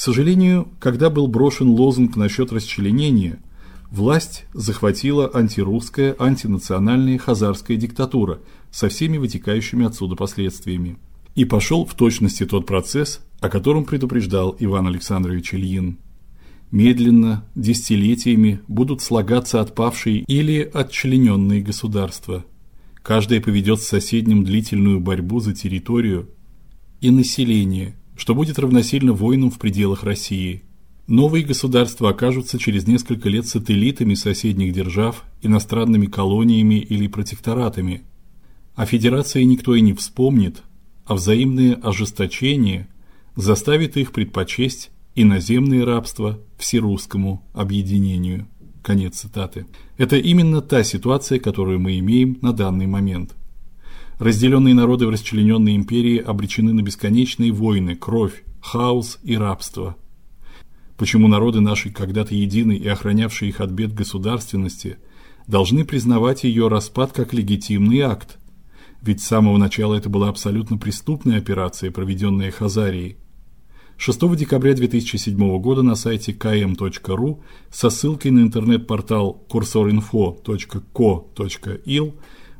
К сожалению, когда был брошен лозунг насчет расчленения, власть захватила антирусская, антинациональная хазарская диктатура со всеми вытекающими отсюда последствиями. И пошел в точности тот процесс, о котором предупреждал Иван Александрович Ильин. Медленно, десятилетиями будут слагаться отпавшие или отчлененные государства. Каждое поведет с соседним длительную борьбу за территорию и население, что будет равносильно войнам в пределах России. Новые государства окажутся через несколько лет сателлитами соседних держав, иностранными колониями или протекторатами. О федерации никто и не вспомнит, а взаимное ожесточение заставит их предпочесть иноземное рабство всерусскому объединению. Конец цитаты. Это именно та ситуация, которую мы имеем на данный момент. Разделенные народы в расчлененной империи обречены на бесконечные войны, кровь, хаос и рабство. Почему народы наши, когда-то единые и охранявшие их от бед государственности, должны признавать ее распад как легитимный акт? Ведь с самого начала это была абсолютно преступная операция, проведенная Хазарией. 6 декабря 2007 года на сайте km.ru со ссылкой на интернет-портал cursorinfo.co.il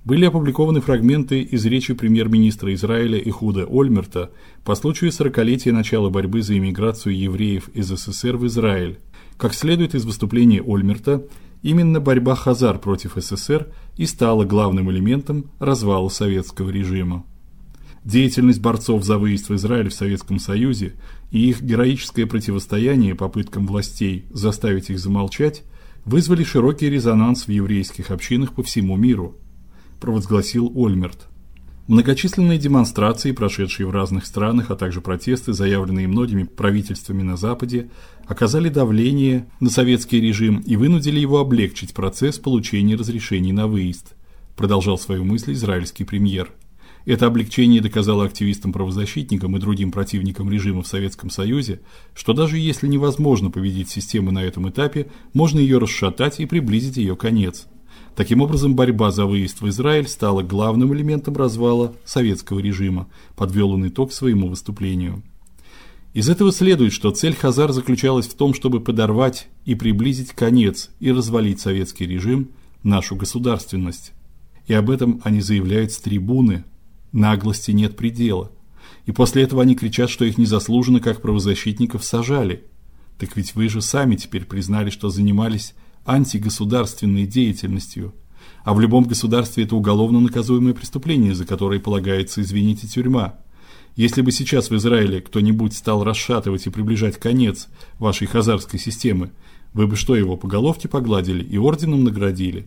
были опубликованы фрагменты из речи премьер-министра Израиля Ихуда Ольмерта по случаю 40-летия начала борьбы за иммиграцию евреев из СССР в Израиль. Как следует из выступления Ольмерта, именно борьба хазар против СССР и стала главным элементом развала советского режима. Деятельность борцов за выезд в Израиль в Советском Союзе и их героическое противостояние попыткам властей заставить их замолчать вызвали широкий резонанс в еврейских общинах по всему миру, провозгласил Ольмерт. Многочисленные демонстрации, прошедшие в разных странах, а также протесты, заявленные многими правительствами на западе, оказали давление на советский режим и вынудили его облегчить процесс получения разрешений на выезд, продолжал свою мысль израильский премьер. Это облегчение доказало активистам-правозащитникам и другим противникам режима в Советском Союзе, что даже если невозможно победить систему на этом этапе, можно ее расшатать и приблизить ее конец. Таким образом, борьба за выезд в Израиль стала главным элементом развала советского режима, подвел он итог своему выступлению. Из этого следует, что цель Хазар заключалась в том, чтобы подорвать и приблизить конец и развалить советский режим, нашу государственность. И об этом они заявляют с трибуны, Наглости нет предела. И после этого они кричат, что их незаслуженно как правозащитников сажали. Так ведь вы же сами теперь признали, что занимались антигосударственной деятельностью. А в любом государстве это уголовно наказуемое преступление, за которое полагается, извините, тюрьма. Если бы сейчас в Израиле кто-нибудь стал расшатывать и приближать конец вашей хазарской системы, вы бы что его по головке погладили и орденом наградили?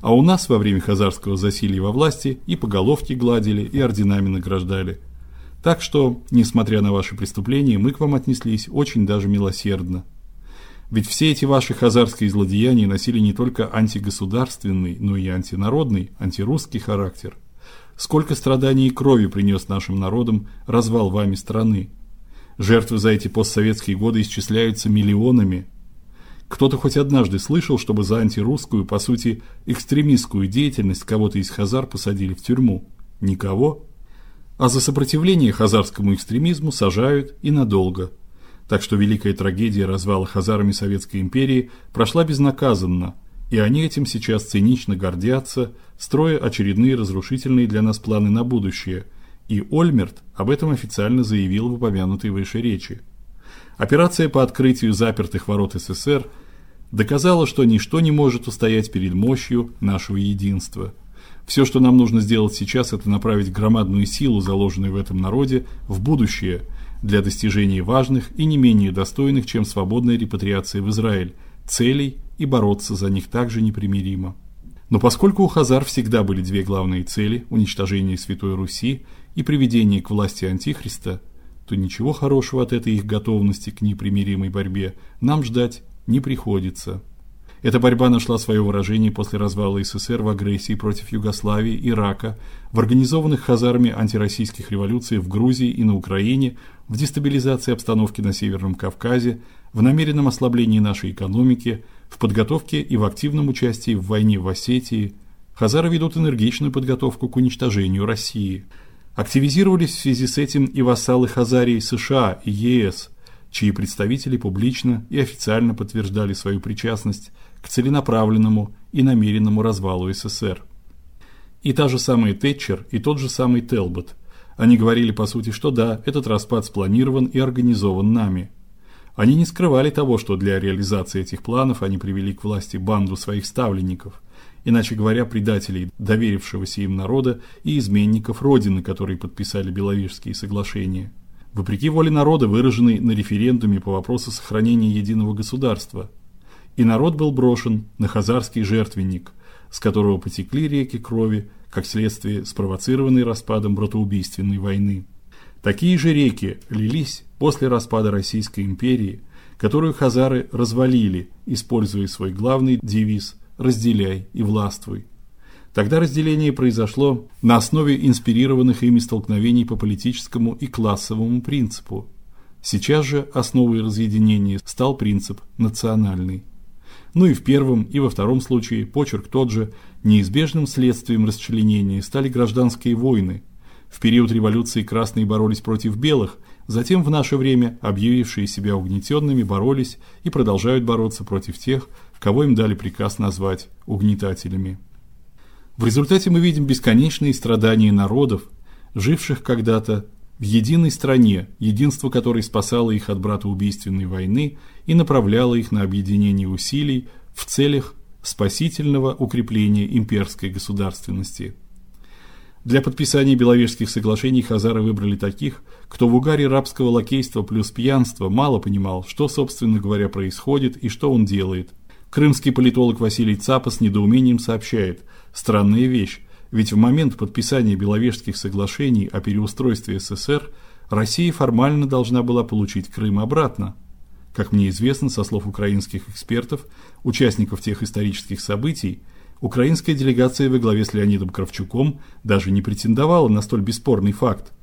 А у нас во время хазарского засилья во власти и по головке гладили, и орденами награждали. Так что, несмотря на ваши преступления, мы к вам отнеслись очень даже милосердно. Ведь все эти ваши хазарские злодеяния носили не только антигосударственный, но и антинародный, антирусский характер. Сколько страданий и крови принес нашим народам развал вами страны. Жертвы за эти постсоветские годы исчисляются миллионами, кто-то хоть однажды слышал, чтобы за антирусскую, по сути, экстремистскую деятельность кого-то из хазар посадили в тюрьму? Никого. А за сопротивление хазарскому экстремизму сажают и надолго. Так что великая трагедия развала хазарами Советской империи прошла безнаказанно, и они этим сейчас цинично гордятся, строя очередные разрушительные для нас планы на будущее. И Ольмерт об этом официально заявил в упомянутой выше речи. Операция по открытию запертых ворот СССР доказала, что ничто не может устоять перед мощью нашего единства. Все, что нам нужно сделать сейчас это направить громадную силу, заложенную в этом народе, в будущее для достижения важных и не менее достойных, чем свободная репатриация в Израиль, целей и бороться за них также непримиримо. Но поскольку у хазар всегда были две главные цели уничтожение Святой Руси и приведение к власти антихриста, то ничего хорошего от этой их готовности к непримиримой борьбе нам ждать не приходится. Эта борьба нашла свое выражение после развала СССР в агрессии против Югославии, Ирака, в организованных хазарами антироссийских революциях в Грузии и на Украине, в дестабилизации обстановки на Северном Кавказе, в намеренном ослаблении нашей экономики, в подготовке и в активном участии в войне в Осетии. Хазары ведут энергичную подготовку к уничтожению России. Активизировались в связи с этим и вассалы Хазарии США и ЕС. Чьи представители публично и официально подтверждали свою причастность к целенаправленному и намеренному развалу СССР. И та же самая Тэтчер, и тот же самый Телбот. Они говорили по сути, что да, этот распад спланирован и организован нами. Они не скрывали того, что для реализации этих планов они привели к власти банду своих ставленников, иначе говоря, предателей доверившегося им народа и изменников родины, которые подписали Беловежские соглашения. Вопреки воле народа, выраженной на референдуме по вопросу сохранения единого государства. И народ был брошен на хазарский жертвенник, с которого потекли реки крови, как следствие спровоцированной распадом братоубийственной войны. Такие же реки лились после распада Российской империи, которую хазары развалили, используя свой главный девиз разделяй и властвуй. Тогда разделение произошло на основе инспирированных ими столкновений по политическому и классовому принципу. Сейчас же основой разъединения стал принцип национальный. Ну и в первом, и во втором случае почерк тот же, неизбежным следствием расчленения стали гражданские войны. В период революции красные боролись против белых, затем в наше время объявившие себя угнетенными боролись и продолжают бороться против тех, кого им дали приказ назвать угнетателями. В результате мы видим бесконечные страдания народов, живших когда-то в единой стране, единство которой спасало их от братоубийственной войны и направляло их на объединение усилий в целях спасительного укрепления имперской государственности. Для подписания Беловежских соглашений хазары выбрали таких, кто в угаре рабского лакейства плюс пьянства мало понимал, что собственно говоря происходит и что он делает. Крымский политолог Василий Цапа с недоумением сообщает: Странная вещь, ведь в момент подписания Беловежских соглашений о переустройстве СССР Россия формально должна была получить Крым обратно. Как мне известно со слов украинских экспертов, участников тех исторических событий, украинская делегация во главе с Леонидом Кравчуком даже не претендовала на столь бесспорный факт.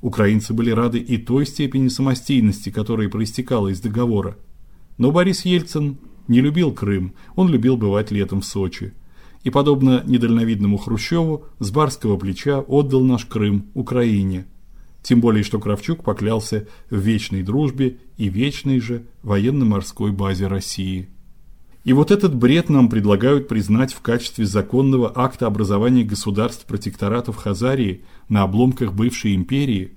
Украинцы были рады и той степени самостоятельности, которая проистекала из договора. Но Борис Ельцин не любил Крым, он любил бывать летом в Сочи и, подобно недальновидному Хрущеву, с барского плеча отдал наш Крым Украине. Тем более, что Кравчук поклялся в вечной дружбе и вечной же военно-морской базе России. И вот этот бред нам предлагают признать в качестве законного акта образования государств-протекторатов Хазарии на обломках бывшей империи.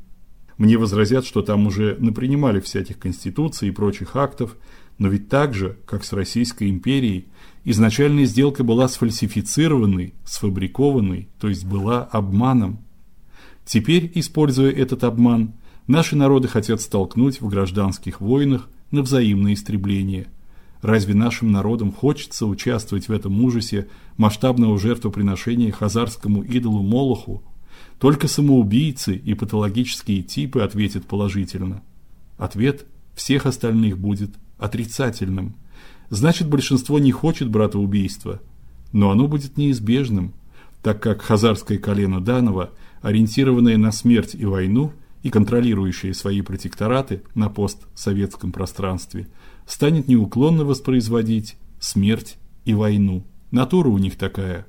Мне возразят, что там уже напринимали всяких конституций и прочих актов, но ведь так же, как с Российской империей, изначальная сделка была сфальсифицированной, сфабрикованной, то есть была обманом. Теперь, используя этот обман, наши народы хотят столкнуть в гражданских войнах на взаимное истребление. Разве нашим народам хочется участвовать в этом ужасе масштабного жертвоприношения хазарскому идолу Молоху? Только самоубийцы и патологические типы ответят положительно. Ответ всех остальных будет отрицательным. Значит, большинство не хочет братоубийства, но оно будет неизбежным, так как хазарское колено Данова, ориентированное на смерть и войну и контролирующее свои протектораты на постсоветском пространстве, станет неуклонно воспроизводить смерть и войну. Натура у них такая.